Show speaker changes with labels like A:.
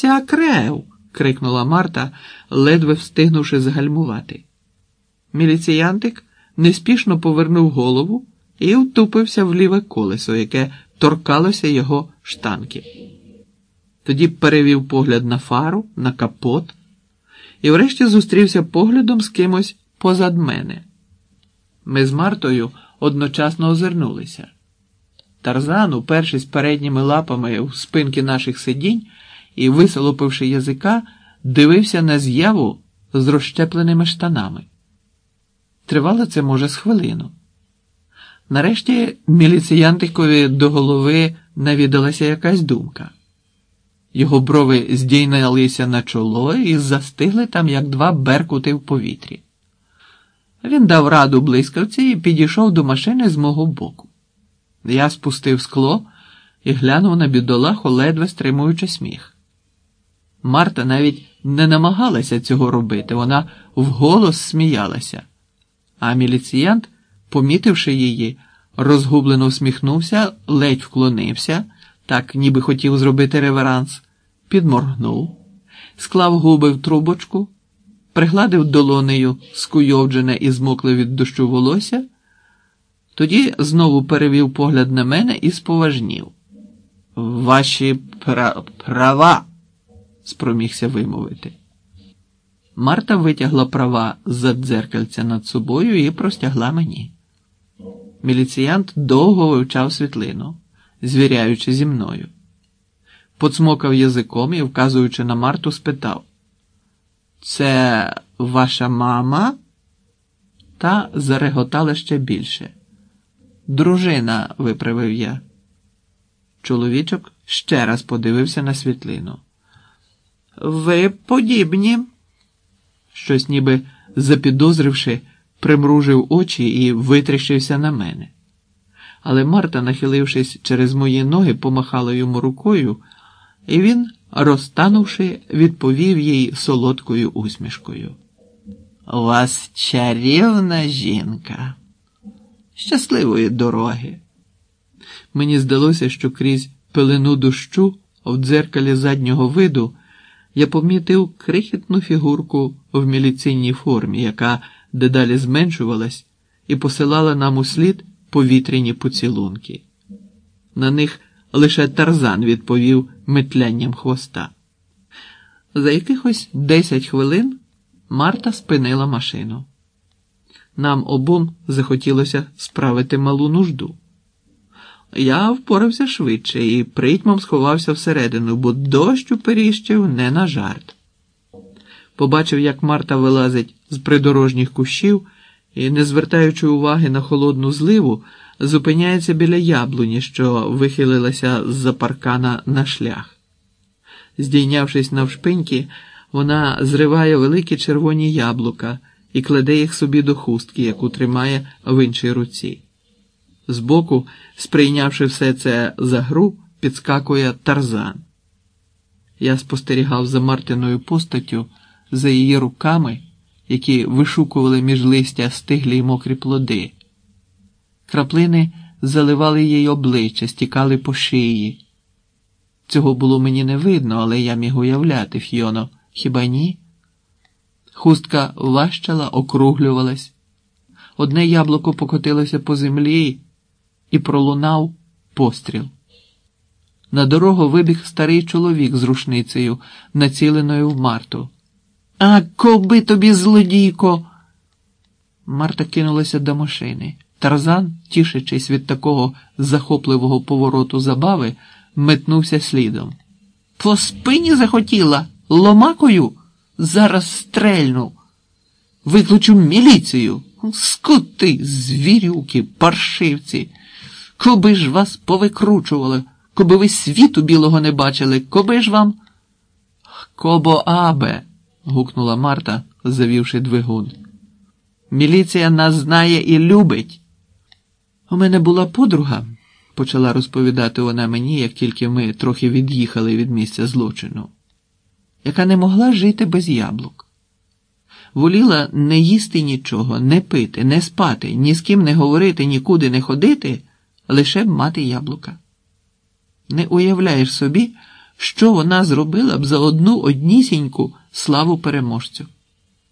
A: ся крев. крикнула Марта, ледве встигнувши загальмувати. Міліціянтик неспішно повернув голову і втупився в ліве колесо, яке торкалося його штанки. Тоді перевів погляд на фару, на капот і врешті зустрівся поглядом з кимось позад мене. Ми з Мартою одночасно озирнулися. Тарзан, упершись передніми лапами в спинки наших сидінь і, висолопивши язика, дивився на з'яву з розщепленими штанами. Тривало це, може, з хвилину. Нарешті міліціянтикові до голови навідалася якась думка. Його брови здійнялися на чоло і застигли там, як два беркути в повітрі. Він дав раду блискавці і підійшов до машини з мого боку. Я спустив скло і глянув на бідолаху, ледве стримуючи сміх. Марта навіть не намагалася цього робити, вона вголос сміялася, а міліціянт, помітивши її, розгублено всміхнувся, ледь вклонився, так ніби хотів зробити реверанс, підморгнув, склав губи в трубочку, пригладив долонею скуйовджене і змокле від дощу волосся, тоді знову перевів погляд на мене і споважнів. Ваші пра права спромігся вимовити. Марта витягла права з дзеркальця над собою і простягла мені. Міліціянт довго вивчав світлину, звіряючи зі мною. Поцмокав язиком і, вказуючи на Марту, спитав: Це ваша мама? Та зареготала ще більше. Дружина, виправив я. Чоловічок ще раз подивився на світлину. Ви подібні, щось ніби запідозривши, примружив очі і витріщився на мене. Але Марта, нахилившись через мої ноги, помахала йому рукою, і він, розтанувши, відповів їй солодкою усмішкою. У вас чарівна жінка. Щасливої дороги. Мені здалося, що крізь пелену дощу в дзеркалі заднього виду я помітив крихітну фігурку в міліційній формі, яка дедалі зменшувалась і посилала нам у слід повітряні поцілунки. На них лише тарзан відповів метлянням хвоста. За якихось десять хвилин Марта спинила машину. Нам обом захотілося справити малу нужду. Я впорався швидше і притьмом сховався всередину, бо дощ уперіщив не на жарт. Побачив, як Марта вилазить з придорожніх кущів і, не звертаючи уваги на холодну зливу, зупиняється біля яблуні, що вихилилася з-за паркана на шлях. Здійнявшись навшпиньки, вона зриває великі червоні яблука і кладе їх собі до хустки, яку тримає в іншій руці. Збоку, сприйнявши все це за гру, підскакує тарзан. Я спостерігав за Мартиною постаттю, за її руками, які вишукували між листя стиглі й мокрі плоди. Краплини заливали їй обличчя, стікали по шиї. Цього було мені не видно, але я міг уявляти, Фьоно, хіба ні? Хустка важчала, округлювалась. Одне яблуко покотилося по землі і пролунав постріл. На дорогу вибіг старий чоловік з рушницею, націленою в Марту. А коби тобі, злодійко. Марта кинулася до машини. Тарзан, тішачись від такого захопливого повороту забави, метнувся слідом. По спині захотіла ломакою зараз стрельну. Викличу міліцію. Скоти, звірюки, паршивці. Коби ж вас повикручували, коби ви світу білого не бачили, коби ж вам. Кобо абе. гукнула Марта, завівши двигун. Міліція нас знає і любить. У мене була подруга, почала розповідати вона мені, як тільки ми трохи від'їхали від місця злочину, яка не могла жити без яблук. Воліла не їсти нічого, не пити, не спати, ні з ким не говорити, нікуди не ходити, лише б мати яблука. Не уявляєш собі, що вона зробила б за одну однісіньку славу переможцю.